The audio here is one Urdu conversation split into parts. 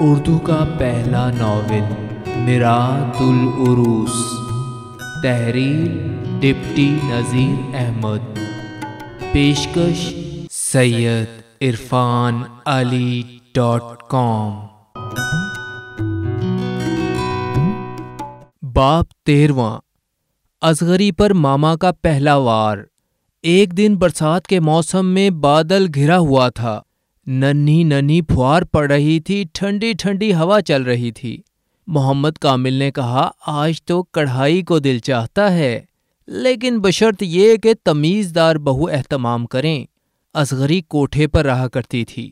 اردو کا پہلا ناول میرات العروس تحریر، ڈپٹی نذیر احمد۔ پیشکش، سید عرفان علی ڈاٹ کام۔ باپ تیرواں۔ ازغری پر ماما کا پہلا وار۔ ایک دن برسات کے موسم میں بادل گھرا ہوا تھا۔ ننھی ننھی پھوار پڑ رہی تھی، ٹھنڈی ٹھنڈی ہوا چل رہی تھی۔ محمد کامل نے کہا، آج تو کڑھائی کو دل چاہتا ہے، لیکن بشرط یہ کہ تمیز دار بہو اہتمام کریں۔ اصغری کوٹھے پر رہا کرتی تھی۔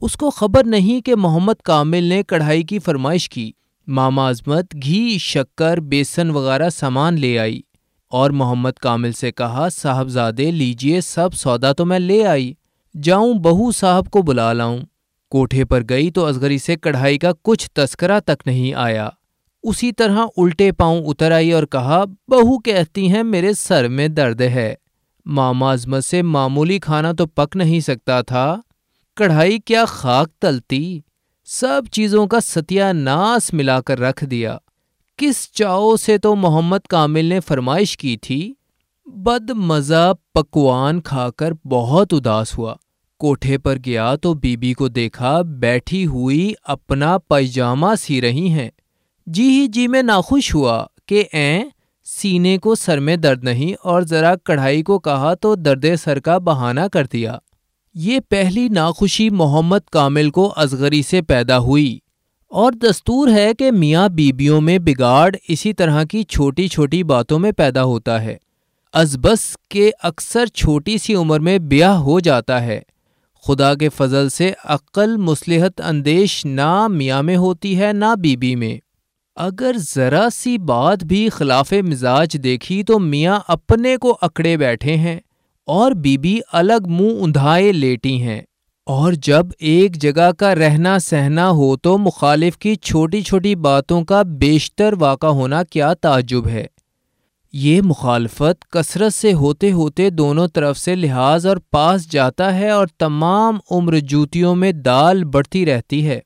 اس کو خبر نہیں کہ محمد کامل نے کڑھائی کی فرمائش کی۔ ماما عظمت گھی، شکر، بیسن وغیرہ سامان لے آئی۔ اور محمد کامل سے کہا، صاحبزادے، لیجیے، سب سودا تو میں لے آئی۔ جاؤں بہو صاحب کو بلا لاؤں۔ کوٹھے پر گئی تو ازغری سے کڑھائی کا کچھ تذکرہ تک نہیں آیا۔ اسی طرح الٹے پاؤں اتر آئی اور کہا، بہو کہتی ہیں، میرے سر میں درد ہے۔ ماما عظمت سے معمولی کھانا تو پک نہیں سکتا تھا۔ کڑھائی کیا خاک تلتی۔ سب چیزوں کا ستیہ ناس ملا کر رکھ دیا۔ کس چاؤ سے تو محمد کامل نے فرمائش کی تھی؟ بد مزہ پکوان کھا کر بہت اداس ہوا۔ کوٹھے پر گیا تو بی بی کو دیکھا، بیٹھی ہوئی اپنا پیجامہ سی رہی ہیں۔ جی ہی جی میں ناخوش ہوا کہ این سینے کو سر میں درد نہیں اور ذرا کڑھائی کو کہا تو درد سر کا بہانہ کر دیا۔ یہ پہلی ناخوشی محمد کامل کو ازغری سے پیدا ہوئی۔ اور دستور ہے کہ میاں بیبیوں میں بگاڑ اسی طرح کی چھوٹی چھوٹی باتوں میں پیدا ہوتا ہے۔ ازبس کے اکثر چھوٹی سی عمر میں بیاہ ہو جاتا ہے۔ خدا کے فضل سے عقل مصلحت اندیش نہ میاں میں ہوتی ہے نہ بیوی میں۔ اگر ذرا سی بات بھی خلاف مزاج دیکھی تو میاں اپنے کو اکڑے بیٹھے ہیں اور بیوی الگ منہ اندھائے لیٹی ہیں۔ اور جب ایک جگہ کا رہنا سہنا ہو تو مخالف کی چھوٹی چھوٹی باتوں کا بیشتر واقع ہونا کیا تعجب ہے۔ یہ مخالفت کثرت سے ہوتے ہوتے دونوں طرف سے لحاظ اور پاس جاتا ہے اور تمام عمر جوتیوں میں دال بڑھتی رہتی ہے۔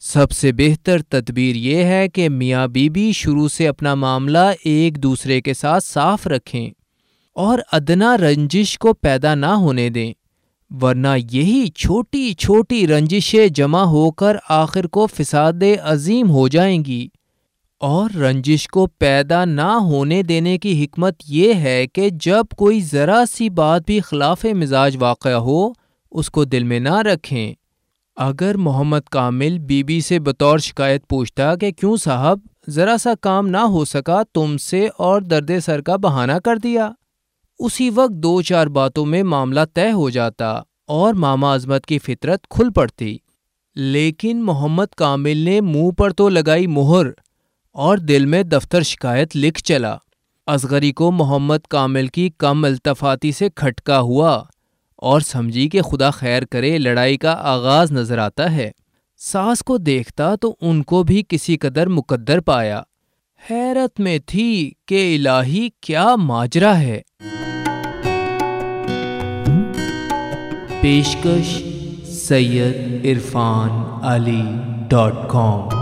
سب سے بہتر تدبیر یہ ہے کہ میاں بیوی بی شروع سے اپنا معاملہ ایک دوسرے کے ساتھ صاف رکھیں اور ادنا رنجش کو پیدا نہ ہونے دیں، ورنہ یہی چھوٹی چھوٹی رنجشیں جمع ہو کر آخر کو فساد عظیم ہو جائیں گی۔ اور رنجش کو پیدا نہ ہونے دینے کی حکمت یہ ہے کہ جب کوئی ذرا سی بات بھی خلاف مزاج واقع ہو، اس کو دل میں نہ رکھیں۔ اگر محمد کامل بی بی سے بطور شکایت پوچھتا کہ کیوں صاحب، ذرا سا کام نہ ہو سکا، تم سے اور درد سر کا بہانہ کر دیا۔ اسی وقت دو چار باتوں میں معاملہ طے ہو جاتا اور ماما عظمت کی فطرت کھل پڑتی۔ لیکن محمد کامل نے منہ پر تو لگائی مہر۔ اور دل میں دفتر شکایت لکھ چلا۔ اصغری کو محمد کامل کی کم التفاتی سے کھٹکا ہوا اور سمجھی کہ خدا خیر کرے لڑائی کا آغاز نظر آتا ہے۔ ساس کو دیکھتا تو ان کو بھی کسی قدر مقدر پایا۔ حیرت میں تھی کہ الہی کیا ماجرا ہے۔ پیشکش سید عرفان علی ڈاٹ کام۔